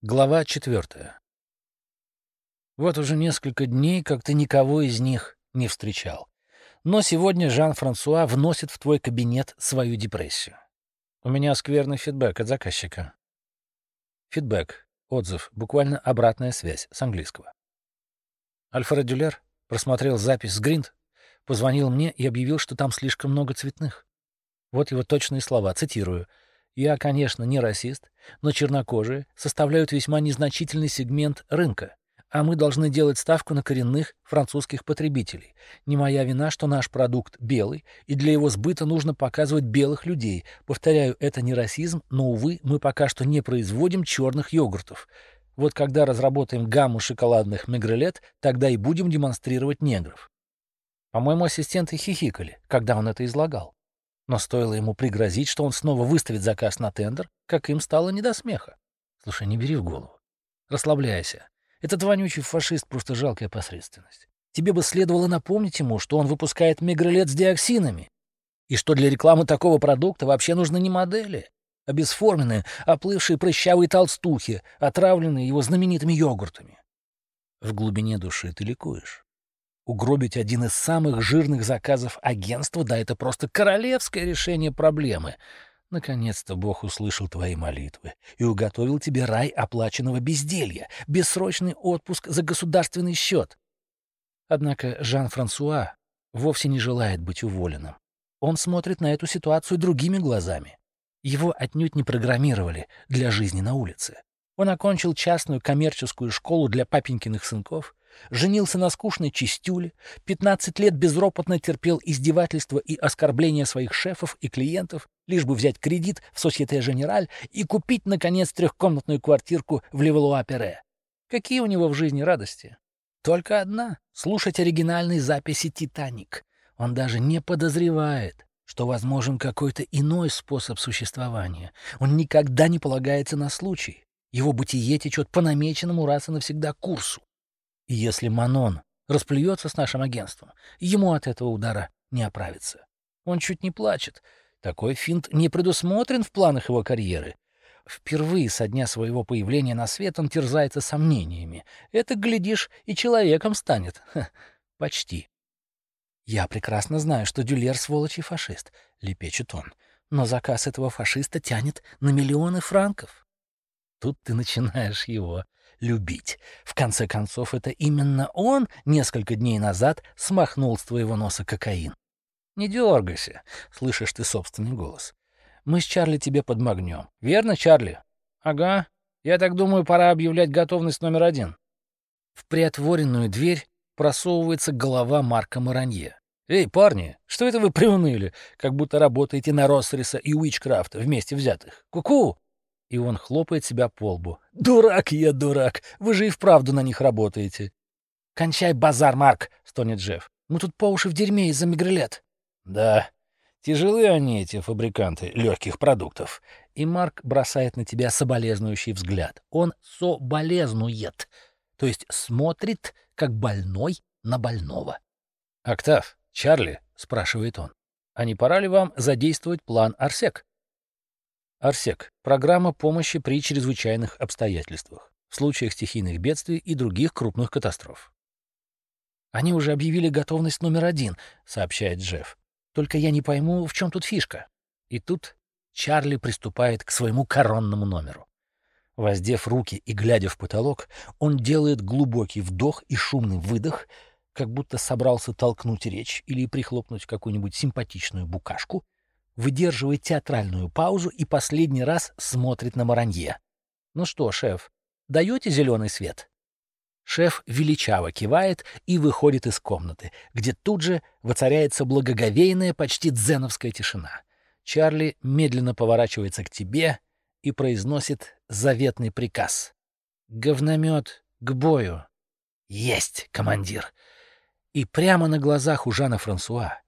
Глава четвертая. Вот уже несколько дней, как ты никого из них не встречал. Но сегодня Жан-Франсуа вносит в твой кабинет свою депрессию. У меня скверный фидбэк от заказчика. Фидбэк, отзыв, буквально обратная связь с английского. Альфред Дюлер просмотрел запись с Гринд, позвонил мне и объявил, что там слишком много цветных. Вот его точные слова, цитирую — я, конечно, не расист, но чернокожие составляют весьма незначительный сегмент рынка, а мы должны делать ставку на коренных французских потребителей. Не моя вина, что наш продукт белый, и для его сбыта нужно показывать белых людей. Повторяю, это не расизм, но, увы, мы пока что не производим черных йогуртов. Вот когда разработаем гамму шоколадных мегрелет, тогда и будем демонстрировать негров. По-моему, ассистенты хихикали, когда он это излагал. Но стоило ему пригрозить, что он снова выставит заказ на тендер, как им стало не до смеха. Слушай, не бери в голову. Расслабляйся. Этот вонючий фашист — просто жалкая посредственность. Тебе бы следовало напомнить ему, что он выпускает мегролет с диоксинами, и что для рекламы такого продукта вообще нужны не модели, а бесформенные, оплывшие прыщавые толстухи, отравленные его знаменитыми йогуртами. В глубине души ты ликуешь. Угробить один из самых жирных заказов агентства, да это просто королевское решение проблемы. Наконец-то Бог услышал твои молитвы и уготовил тебе рай оплаченного безделья, бессрочный отпуск за государственный счет. Однако Жан-Франсуа вовсе не желает быть уволенным. Он смотрит на эту ситуацию другими глазами. Его отнюдь не программировали для жизни на улице. Он окончил частную коммерческую школу для папенькиных сынков, женился на скучной чистюле, 15 лет безропотно терпел издевательства и оскорбления своих шефов и клиентов, лишь бы взять кредит в Societe Generale и купить, наконец, трехкомнатную квартирку в Левелуа-Пере. Какие у него в жизни радости? Только одна — слушать оригинальные записи «Титаник». Он даже не подозревает, что возможен какой-то иной способ существования. Он никогда не полагается на случай. Его бытие течет по намеченному раз и навсегда курсу. И если Манон расплюется с нашим агентством, ему от этого удара не оправится. Он чуть не плачет. Такой финт не предусмотрен в планах его карьеры. Впервые со дня своего появления на свет он терзается сомнениями. Это, глядишь, и человеком станет. Ха, почти. «Я прекрасно знаю, что Дюлер сволочь и фашист», — лепечет он. «Но заказ этого фашиста тянет на миллионы франков». Тут ты начинаешь его любить. В конце концов, это именно он несколько дней назад смахнул с твоего носа кокаин. Не дергайся, слышишь ты собственный голос. Мы с Чарли тебе подмагнем. Верно, Чарли? Ага. Я так думаю, пора объявлять готовность номер один. В приотворенную дверь просовывается голова Марка Маранье. «Эй, парни, что это вы приуныли? Как будто работаете на Россриса и Уичкрафт вместе взятых. Ку-ку!» И он хлопает себя по лбу. «Дурак я, дурак! Вы же и вправду на них работаете!» «Кончай базар, Марк!» — стонет Джефф. «Мы тут по уши в дерьме из-за мигрелет!» «Да, тяжелые они, эти фабриканты легких продуктов!» И Марк бросает на тебя соболезнующий взгляд. Он соболезнует, то есть смотрит, как больной на больного. «Октав, Чарли?» — спрашивает он. «А не пора ли вам задействовать план Арсек?» Арсек — программа помощи при чрезвычайных обстоятельствах, в случаях стихийных бедствий и других крупных катастроф. «Они уже объявили готовность номер один», — сообщает Джефф. «Только я не пойму, в чем тут фишка». И тут Чарли приступает к своему коронному номеру. Воздев руки и глядя в потолок, он делает глубокий вдох и шумный выдох, как будто собрался толкнуть речь или прихлопнуть какую-нибудь симпатичную букашку — выдерживает театральную паузу и последний раз смотрит на Маранье. «Ну что, шеф, даете зеленый свет?» Шеф величаво кивает и выходит из комнаты, где тут же воцаряется благоговейная, почти дзеновская тишина. Чарли медленно поворачивается к тебе и произносит заветный приказ. «Говномет к бою!» «Есть, командир!» И прямо на глазах у Жана Франсуа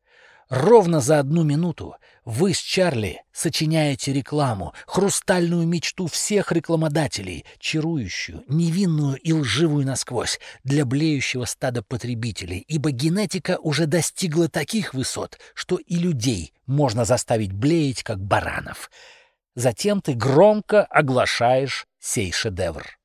Ровно за одну минуту вы с Чарли сочиняете рекламу, хрустальную мечту всех рекламодателей, чарующую, невинную и лживую насквозь для блеющего стада потребителей, ибо генетика уже достигла таких высот, что и людей можно заставить блеять, как баранов. Затем ты громко оглашаешь сей шедевр.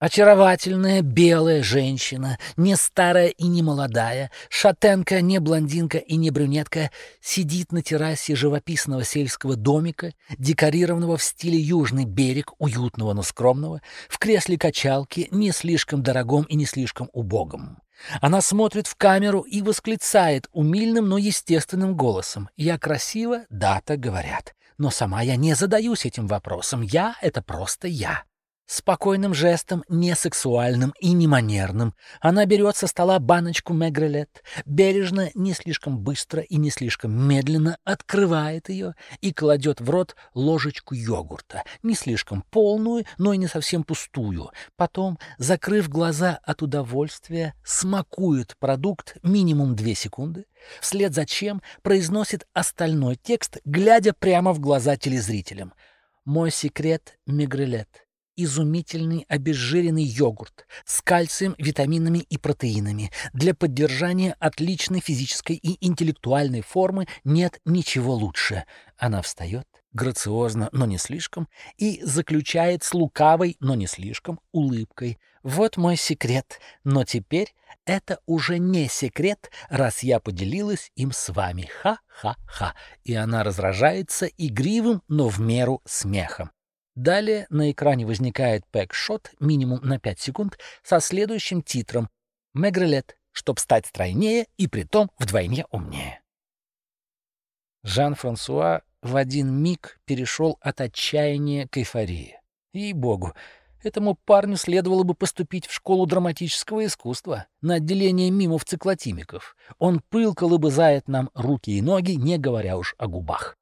Очаровательная белая женщина, не старая и не молодая, шатенка, не блондинка и не брюнетка, сидит на террасе живописного сельского домика, декорированного в стиле южный берег, уютного, но скромного, в кресле качалки, не слишком дорогом и не слишком убогом. Она смотрит в камеру и восклицает умильным, но естественным голосом. «Я красива?» «Да, так говорят. Но сама я не задаюсь этим вопросом. Я — это просто я». Спокойным жестом, не сексуальным и не манерным, она берет со стола баночку мегрелет, бережно, не слишком быстро и не слишком медленно открывает ее и кладет в рот ложечку йогурта, не слишком полную, но и не совсем пустую. Потом, закрыв глаза от удовольствия, смакует продукт минимум две секунды, вслед за чем произносит остальной текст, глядя прямо в глаза телезрителям. «Мой секрет — мегрелет» изумительный обезжиренный йогурт с кальцием, витаминами и протеинами. Для поддержания отличной физической и интеллектуальной формы нет ничего лучше. Она встает, грациозно, но не слишком, и заключает с лукавой, но не слишком, улыбкой. Вот мой секрет. Но теперь это уже не секрет, раз я поделилась им с вами. Ха-ха-ха. И она разражается игривым, но в меру смехом. Далее на экране возникает пэк-шот минимум на 5 секунд со следующим титром «Мегрелет, чтоб стать стройнее и притом вдвойне умнее». Жан-Франсуа в один миг перешел от отчаяния к эйфории. Ей-богу, этому парню следовало бы поступить в школу драматического искусства на отделение мимов-циклотимиков. Он пылко лобызает нам руки и ноги, не говоря уж о губах.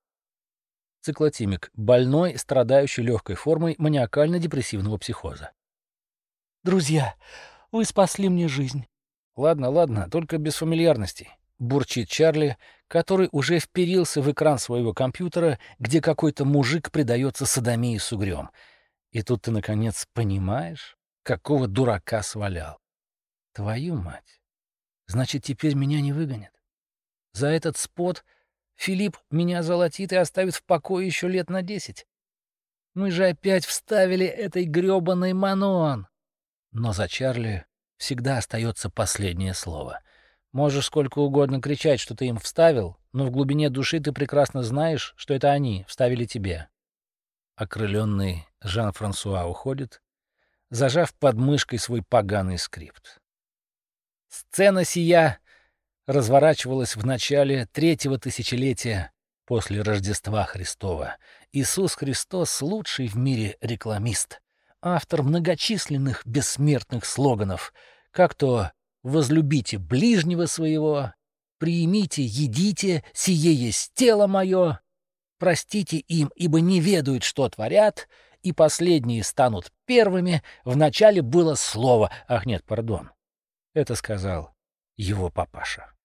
Циклотимик — больной, страдающий легкой формой маниакально-депрессивного психоза. «Друзья, вы спасли мне жизнь». «Ладно, ладно, только без фамильярностей», — бурчит Чарли, который уже вперился в экран своего компьютера, где какой-то мужик предается садомии с угрём. И тут ты, наконец, понимаешь, какого дурака свалял. Твою мать! Значит, теперь меня не выгонят. За этот спот — Филипп меня золотит и оставит в покое еще лет на десять. Мы же опять вставили этой грёбаный Манон. Но за Чарли всегда остается последнее слово. Можешь сколько угодно кричать, что ты им вставил, но в глубине души ты прекрасно знаешь, что это они вставили тебе. Окрыленный Жан-Франсуа уходит, зажав под мышкой свой поганый скрипт. Сцена сия разворачивалась в начале третьего тысячелетия после Рождества Христова. Иисус Христос — лучший в мире рекламист, автор многочисленных бессмертных слоганов, как то «возлюбите ближнего своего», «приимите, едите, сие есть тело мое», «простите им, ибо не ведают, что творят», и последние станут первыми, вначале было слово, ах нет, пардон, это сказал его папаша.